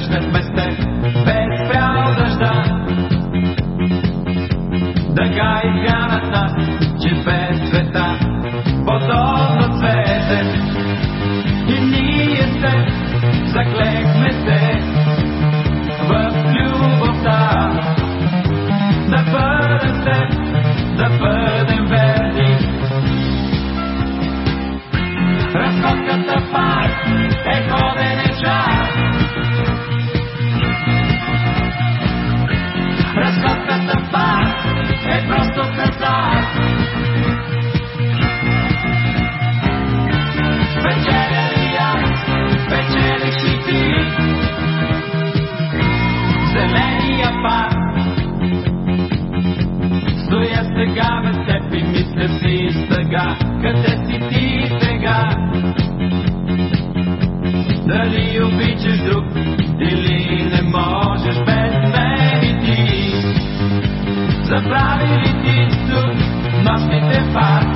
срещнах без без спрял дъжда. да и вя над нас, че без света сега? Къде си ти сега? Дали обичаш друг или не можеш без мен и ти? Забрави ли ти тук нощните фари?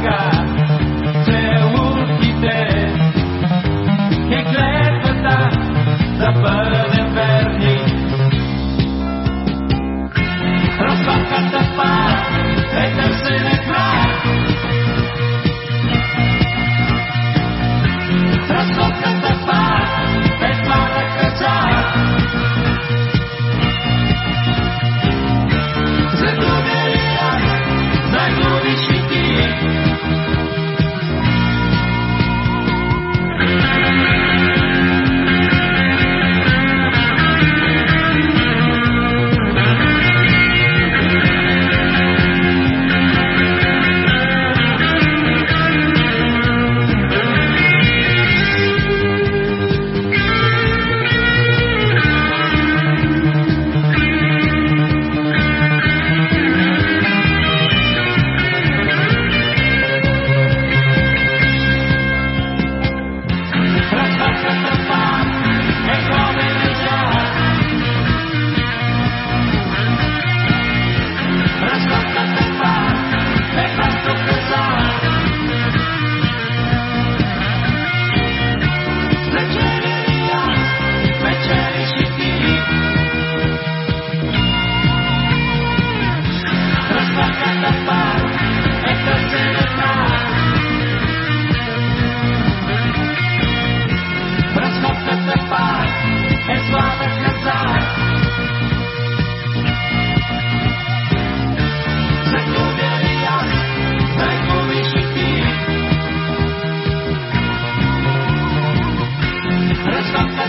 Christmas.